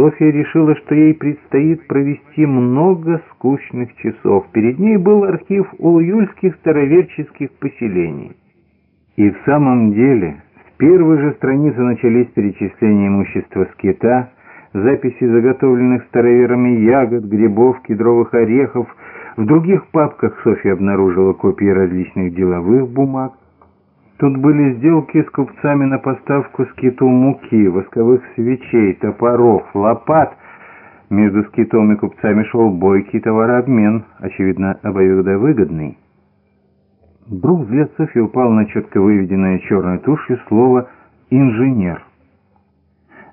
Софья решила, что ей предстоит провести много скучных часов. Перед ней был архив улуюльских староверческих поселений. И в самом деле, с первой же страницы начались перечисления имущества скита, записи заготовленных староверами ягод, грибов, кедровых орехов. В других папках Софья обнаружила копии различных деловых бумаг. Тут были сделки с купцами на поставку скиту муки, восковых свечей, топоров, лопат. Между скитом и купцами шел бойкий товарообмен, очевидно, обоюдовыгодный. Вдруг взгляд Софьи упал на четко выведенное черной тушью слово «инженер».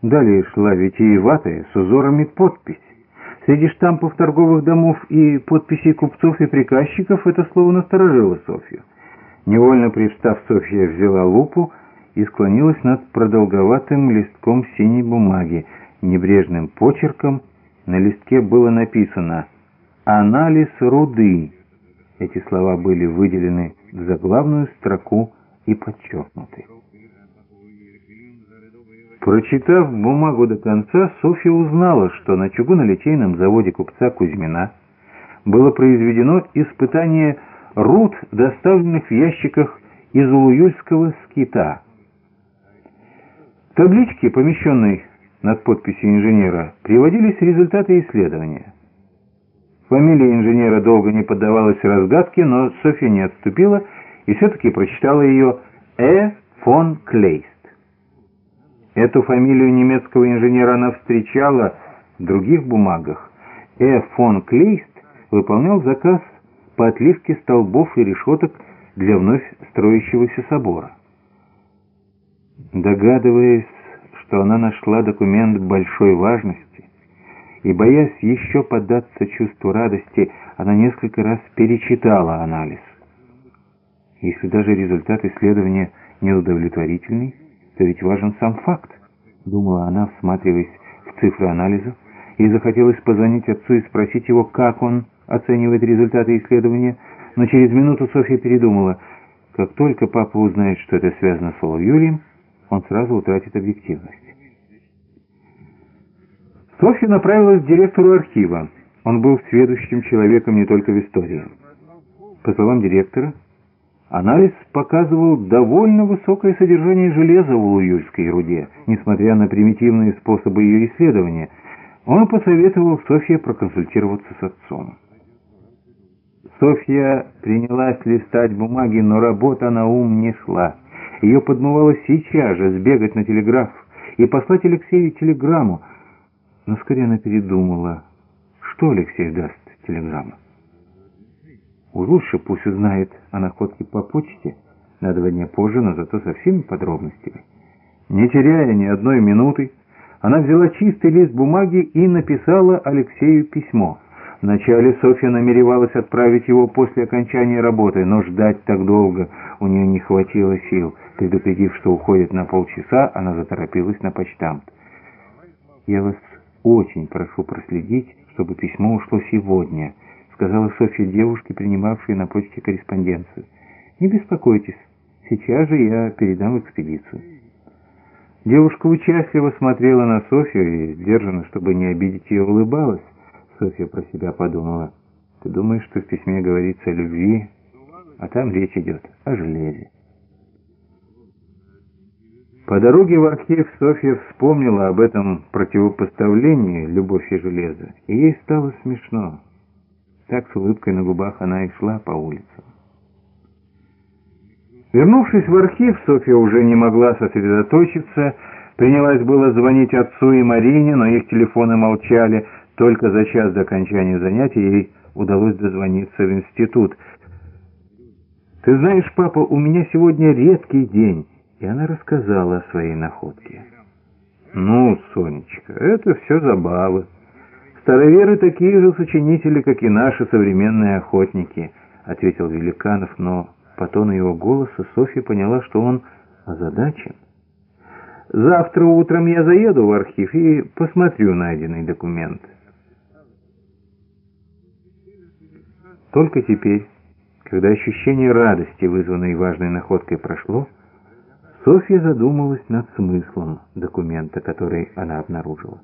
Далее шла витиеватая с узорами подпись. Среди штампов торговых домов и подписей купцов и приказчиков это слово насторожило Софью. Невольно привстав, Софья взяла лупу и склонилась над продолговатым листком синей бумаги. Небрежным почерком на листке было написано «Анализ руды». Эти слова были выделены в заглавную строку и подчеркнуты. Прочитав бумагу до конца, Софья узнала, что на чугунолитейном заводе купца Кузьмина было произведено испытание руд, доставленных в ящиках из Улуюльского скита. В табличке, помещенной над подписью инженера, приводились результаты исследования. Фамилия инженера долго не поддавалась разгадке, но Софья не отступила и все-таки прочитала ее «Э. фон Клейст». Эту фамилию немецкого инженера она встречала в других бумагах. «Э. фон Клейст» выполнял заказ по отливке столбов и решеток для вновь строящегося собора. Догадываясь, что она нашла документ большой важности, и, боясь еще поддаться чувству радости, она несколько раз перечитала анализ. Если даже результат исследования неудовлетворительный, то ведь важен сам факт, думала она, всматриваясь в цифры анализа, и захотелось позвонить отцу и спросить его, как он оценивает результаты исследования, но через минуту Софья передумала. Как только папа узнает, что это связано с Юлием, он сразу утратит объективность. Софья направилась к директору архива. Он был сведущим человеком не только в истории. По словам директора, анализ показывал довольно высокое содержание железа в улуюльской руде, несмотря на примитивные способы ее исследования. Он посоветовал Софье проконсультироваться с отцом. Софья принялась листать бумаги, но работа на ум не шла. Ее подмывало сейчас же сбегать на телеграф и послать Алексею телеграмму. Но вскоре она передумала. Что Алексей даст телеграмму? Уж лучше пусть узнает о находке по почте на два дня позже, но зато со всеми подробностями. Не теряя ни одной минуты, она взяла чистый лист бумаги и написала Алексею письмо — Вначале Софья намеревалась отправить его после окончания работы, но ждать так долго у нее не хватило сил. Предупредив, что уходит на полчаса, она заторопилась на почтамт. «Я вас очень прошу проследить, чтобы письмо ушло сегодня», сказала Софья девушке, принимавшей на почте корреспонденцию. «Не беспокойтесь, сейчас же я передам экспедицию». Девушка участливо смотрела на Софью и, сдержанно, чтобы не обидеть ее, улыбалась. Софья про себя подумала. Ты думаешь, что в письме говорится о любви, а там речь идет о железе. По дороге в архив Софья вспомнила об этом противопоставлении «любовь и железо», и ей стало смешно. Так с улыбкой на губах она и шла по улицам. Вернувшись в архив, Софья уже не могла сосредоточиться, принялась было звонить отцу и Марине, но их телефоны молчали, только за час до окончания занятий ей удалось дозвониться в институт. «Ты знаешь, папа, у меня сегодня редкий день», и она рассказала о своей находке. «Ну, Сонечка, это все забавы. Староверы такие же сочинители, как и наши современные охотники», ответил Великанов, но по тону его голоса Софья поняла, что он озадачен. «Завтра утром я заеду в архив и посмотрю найденный документ». Только теперь, когда ощущение радости, вызванной важной находкой, прошло, Софья задумалась над смыслом документа, который она обнаружила.